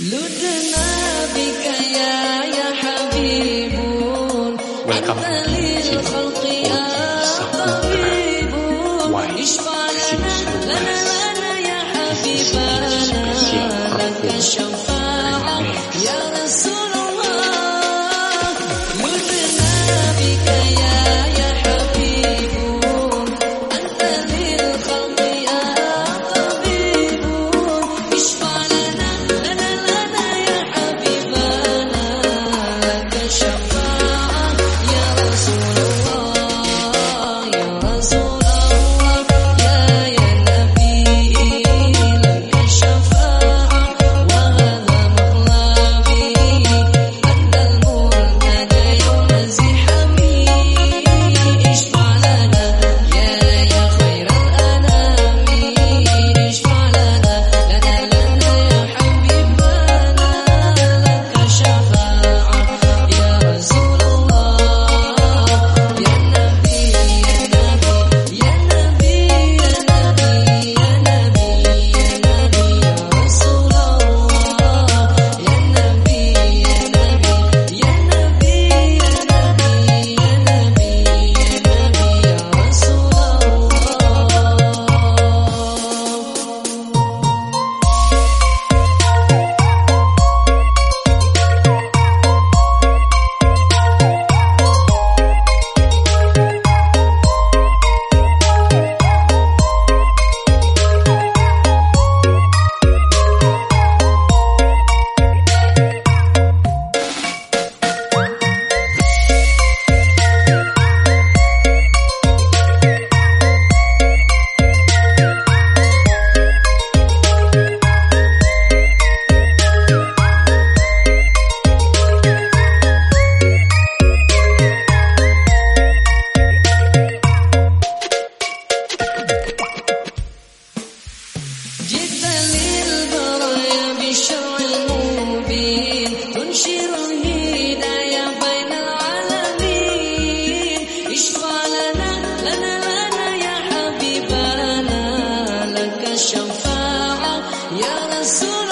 لدنا بك يا يا حبيب Welcome. أنت للخلق down soon